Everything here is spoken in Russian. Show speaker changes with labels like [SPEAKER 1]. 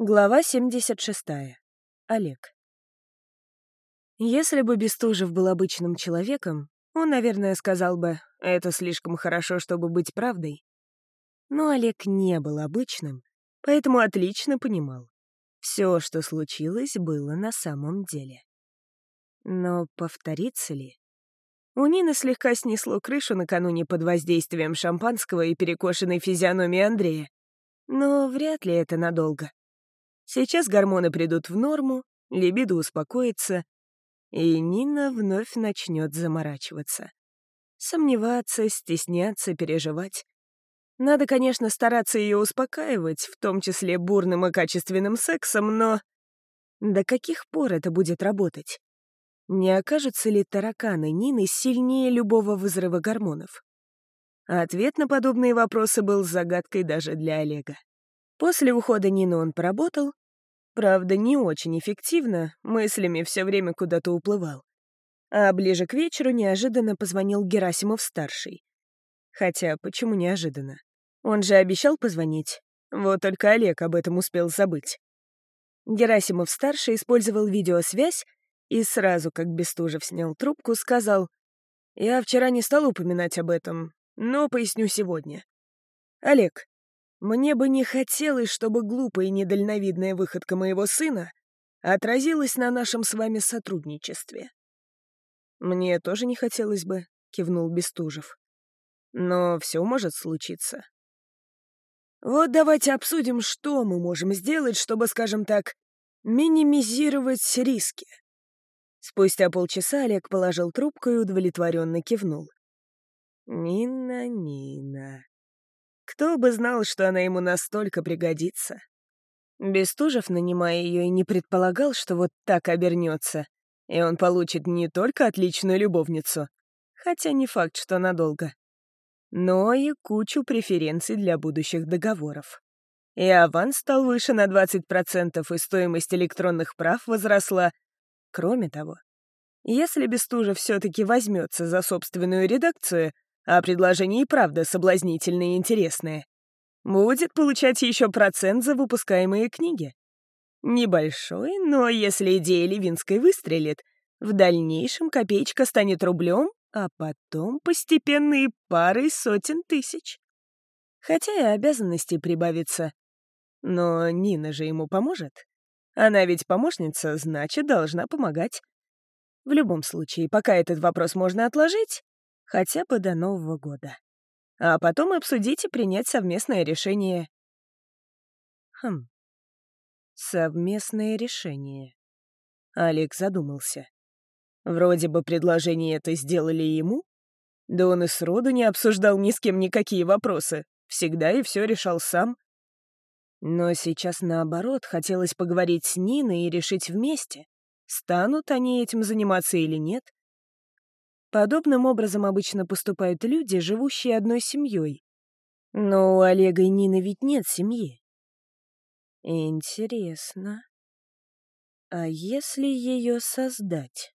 [SPEAKER 1] Глава 76. Олег. Если бы Бестужев был обычным человеком, он, наверное, сказал бы, это слишком хорошо, чтобы быть правдой. Но Олег не был обычным, поэтому отлично понимал. Все, что случилось, было на самом деле. Но повторится ли? У Нины слегка снесло крышу накануне под воздействием шампанского и перекошенной физиономии Андрея. Но вряд ли это надолго. Сейчас гормоны придут в норму, либидо успокоится, и Нина вновь начнет заморачиваться. Сомневаться, стесняться, переживать. Надо, конечно, стараться ее успокаивать, в том числе бурным и качественным сексом, но... До каких пор это будет работать? Не окажутся ли тараканы Нины сильнее любого взрыва гормонов? ответ на подобные вопросы был загадкой даже для Олега. После ухода Нины он поработал, правда, не очень эффективно, мыслями все время куда-то уплывал. А ближе к вечеру неожиданно позвонил Герасимов-старший. Хотя, почему неожиданно? Он же обещал позвонить. Вот только Олег об этом успел забыть. Герасимов-старший использовал видеосвязь и сразу, как Бестужев снял трубку, сказал, «Я вчера не стал упоминать об этом, но поясню сегодня. Олег, мне бы не хотелось, чтобы глупая и недальновидная выходка моего сына отразилась на нашем с вами сотрудничестве. «Мне тоже не хотелось бы», — кивнул Бестужев. «Но все может случиться». «Вот давайте обсудим, что мы можем сделать, чтобы, скажем так, минимизировать риски». Спустя полчаса Олег положил трубку и удовлетворенно кивнул. «Нина, Нина, кто бы знал, что она ему настолько пригодится. Бестужев, нанимая ее, и не предполагал, что вот так обернется, и он получит не только отличную любовницу, хотя не факт, что надолго, но и кучу преференций для будущих договоров. И аванс стал выше на 20%, и стоимость электронных прав возросла. Кроме того, если Бестужев все-таки возьмется за собственную редакцию — а предложение и правда соблазнительное и интересное. Будет получать еще процент за выпускаемые книги. Небольшой, но если идея Левинской выстрелит, в дальнейшем копеечка станет рублем, а потом постепенно и парой сотен тысяч. Хотя и обязанностей прибавится. Но Нина же ему поможет. Она ведь помощница, значит, должна помогать. В любом случае, пока этот вопрос можно отложить, хотя бы до Нового года. А потом обсудить и принять совместное решение. Хм. Совместное решение. Олег задумался. Вроде бы предложение это сделали ему. Да он и сроду не обсуждал ни с кем никакие вопросы. Всегда и все решал сам. Но сейчас, наоборот, хотелось поговорить с Ниной и решить вместе, станут они этим заниматься или нет. Подобным образом обычно поступают люди, живущие одной семьей. Но у Олега и Нины ведь нет семьи. Интересно. А если ее создать?